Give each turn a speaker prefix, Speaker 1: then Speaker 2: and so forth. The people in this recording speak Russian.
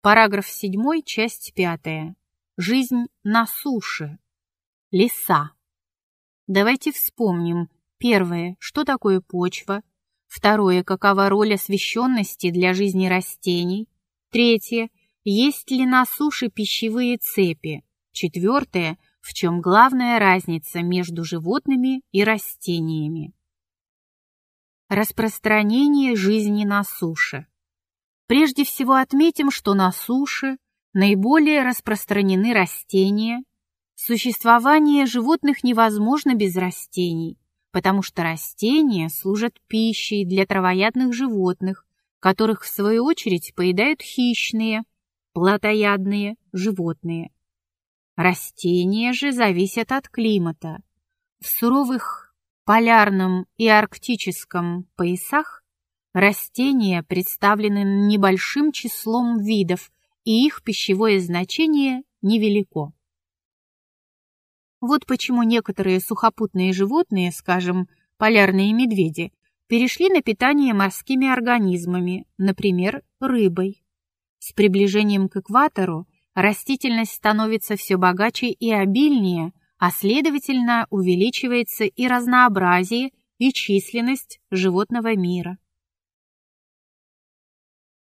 Speaker 1: Параграф 7, часть 5. Жизнь на суше. Леса. Давайте вспомним. Первое. Что такое почва? Второе. Какова роль освещенности для жизни растений? Третье. Есть ли на суше пищевые цепи? Четвертое. В чем главная разница между животными и растениями? Распространение жизни на суше. Прежде всего отметим, что на суше наиболее распространены растения. Существование животных невозможно без растений, потому что растения служат пищей для травоядных животных, которых в свою очередь поедают хищные, плотоядные животные. Растения же зависят от климата. В суровых полярном и арктическом поясах растения представлены небольшим числом видов, и их пищевое значение невелико. Вот почему некоторые сухопутные животные, скажем, полярные медведи, перешли на питание морскими организмами, например, рыбой. С приближением к экватору растительность становится все богаче и обильнее, а следовательно увеличивается и разнообразие, и численность животного мира.